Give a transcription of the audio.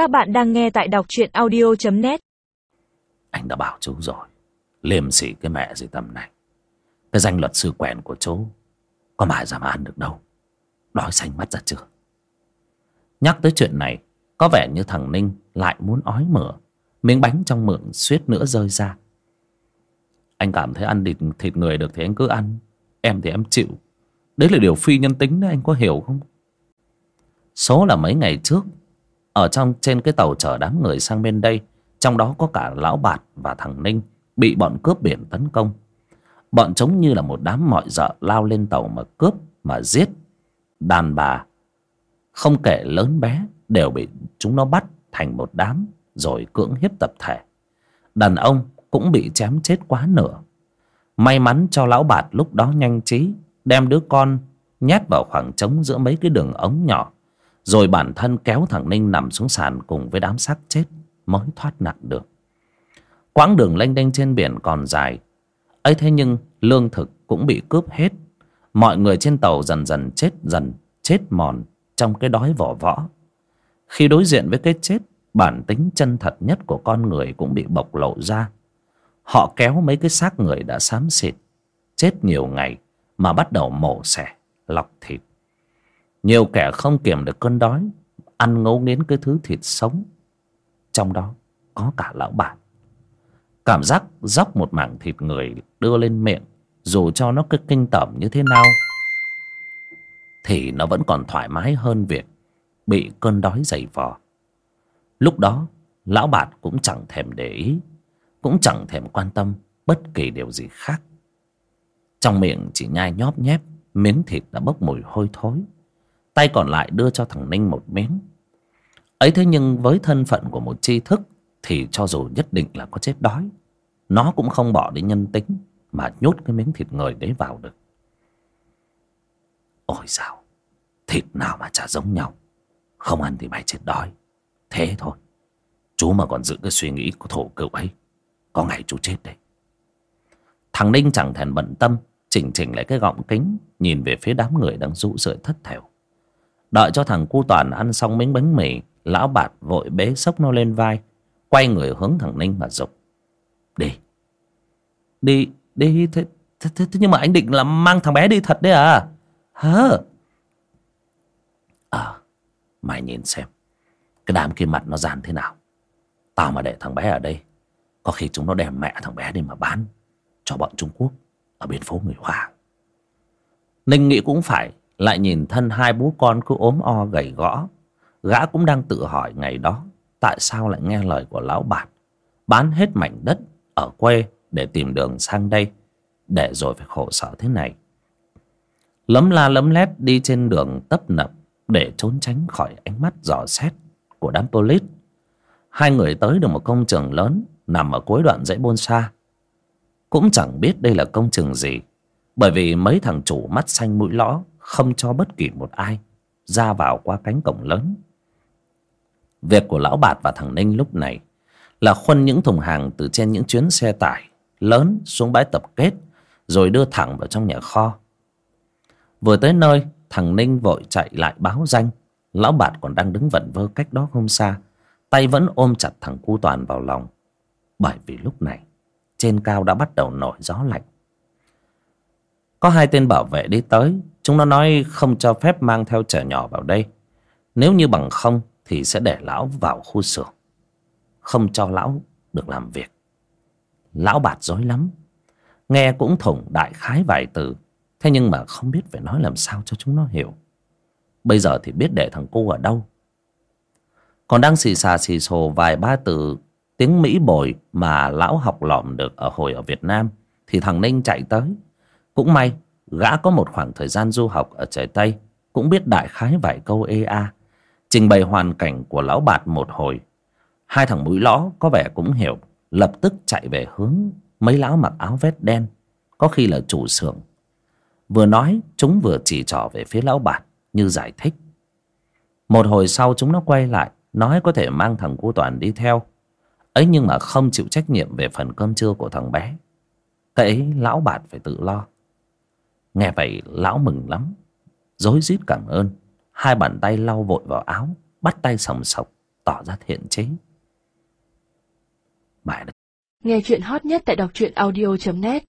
Các bạn đang nghe tại đọc truyện audio.net Anh đã bảo chú rồi. Liềm sỉ cái mẹ gì tầm này. Cái danh luật sư quèn của chú Có mà dám ăn được đâu. Đói xanh mắt ra chưa? Nhắc tới chuyện này Có vẻ như thằng Ninh lại muốn ói mửa. Miếng bánh trong miệng suýt nữa rơi ra. Anh cảm thấy ăn thịt, thịt người được thì anh cứ ăn. Em thì em chịu. Đấy là điều phi nhân tính đấy anh có hiểu không? Số là mấy ngày trước ở trong, trên cái tàu chở đám người sang bên đây, Trong đó có cả Lão Bạt và thằng Ninh Bị bọn cướp biển tấn công. Bọn chống như là một đám mọi dợ lao lên tàu mà cướp, Mà giết. Đàn bà, Không kể lớn bé, Đều bị chúng nó bắt thành một đám, Rồi cưỡng hiếp tập thể. Đàn ông cũng bị chém chết quá nửa. May mắn cho lão bạt lúc đó nhanh trí, Đem đứa con nhét vào khoảng trống giữa mấy cái đường ống nhỏ. Rồi bản thân kéo thằng Ninh nằm xuống sàn cùng với đám xác chết, Mới thoát nạn được. Quãng đường lênh đênh trên biển còn dài. Ấy thế nhưng, lương thực cũng bị cướp hết. Mọi người trên tàu dần dần chết dần Chết mòn trong cái đói vỏ võ. Khi đối diện với cái chết, Bản tính chân thật nhất của con người cũng bị bộc lộ ra. Họ kéo mấy cái xác người đã xám xịt, Chết nhiều ngày Mà bắt đầu mổ xẻ, Lọc thịt. Nhiều kẻ không kiềm được cơn đói, Ăn ngấu nghiến cái thứ thịt sống. Trong đó có cả lão bản Cảm giác dốc một mảng thịt người đưa lên miệng, Dù cho nó cứ kinh tởm như thế nào, Thì nó vẫn còn thoải mái hơn việc Bị cơn đói dày vò. Lúc đó, Lão bạt cũng chẳng thèm để ý, Cũng chẳng thèm quan tâm Bất kỳ điều gì khác. Trong miệng chỉ nhai nhóp nhép, Miếng thịt đã bốc mùi hôi thối. Tay còn lại đưa cho thằng Ninh một miếng. Ấy thế nhưng với thân phận của một tri thức Thì cho dù nhất định là có chết đói, Nó cũng không bỏ đi nhân tính Mà nhốt cái miếng thịt người đấy vào được. Ôi sao Thịt nào mà chả giống nhau. Không ăn thì mày chết đói. Thế thôi, Chú mà còn giữ cái suy nghĩ của thổ cựu ấy, Có ngày chú chết đấy. Thằng Ninh chẳng thèm bận tâm, Chỉnh chỉnh lại cái gọng kính, Nhìn về phía đám người đang rũ rượi thất thểu. Đợi cho thằng cu toàn ăn xong miếng bánh mì Lão bạt vội bế sốc nó lên vai Quay người hướng thằng Ninh mà dục. Đi. Đi Đi thế, thế, thế, thế nhưng mà anh định là mang thằng bé đi thật đấy à? Hả? À Mày nhìn xem Cái đám kia mặt nó dàn thế nào. Tao mà để thằng bé ở đây Có khi chúng nó đem mẹ thằng bé đi mà bán Cho bọn Trung Quốc Ở bên phố người Hoa. Ninh nghĩ cũng phải lại nhìn thân hai bố con cứ ốm o gầy gõ. Gã cũng đang tự hỏi ngày đó, Tại sao lại nghe lời của lão bạt Bán hết mảnh đất Ở quê để tìm đường sang đây, Để rồi phải khổ sở thế này. Lấm la lấm lét đi trên đường tấp nập Để trốn tránh khỏi ánh mắt dò xét Của đám polis Hai người tới được một công trường lớn Nằm ở cuối đoạn dãy bonsai Cũng chẳng biết đây là công trường gì, Bởi vì mấy thằng chủ mắt xanh mũi lõ không cho bất kỳ một ai Ra vào qua cánh cổng lớn. Việc của lão bạt và thằng Ninh lúc này Là khuân những thùng hàng từ trên những chuyến xe tải Lớn xuống bãi tập kết Rồi đưa thẳng vào trong nhà kho. Vừa tới nơi, Thằng Ninh vội chạy lại báo danh. Lão bạt còn đang đứng vẩn vơ cách đó không xa, Tay vẫn ôm chặt thằng cu toàn vào lòng. Bởi vì lúc này, Trên cao đã bắt đầu nổi gió lạnh. Có hai tên bảo vệ đi tới Chúng nó nói không cho phép mang theo trẻ nhỏ vào đây. Nếu như bằng không Thì sẽ để lão vào khu xưởng. Không cho lão được làm việc. Lão bạt dối lắm. Nghe cũng thủng đại khái vài từ. Thế nhưng mà không biết phải nói làm sao cho chúng nó hiểu. Bây giờ thì biết để thằng cô ở đâu. Còn đang xì xà xì xồ vài ba từ tiếng Mỹ bồi mà lão học lỏm được ở hồi ở Việt Nam thì thằng Ninh chạy tới. Cũng may gã có một khoảng thời gian du học ở trời Tây, cũng biết đại khái vài câu EA trình bày hoàn cảnh của lão bạt một hồi. Hai thằng mũi lõ có vẻ cũng hiểu, lập tức chạy về hướng mấy lão mặc áo vest đen, có khi là chủ xưởng. Vừa nói, chúng vừa chỉ trỏ về phía lão bạt như giải thích. Một hồi sau chúng nó quay lại, nói có thể mang thằng cu toàn đi theo ấy nhưng mà không chịu trách nhiệm về phần cơm trưa của thằng bé cái ấy lão bạt phải tự lo nghe vậy, lão mừng lắm. Rối rít cảm ơn. Hai bàn tay lau vội vào áo, bắt tay sòng sọc, tỏ ra thiện chế. mẹ Nghe chuyện hot nhất tại đọc truyện audio.net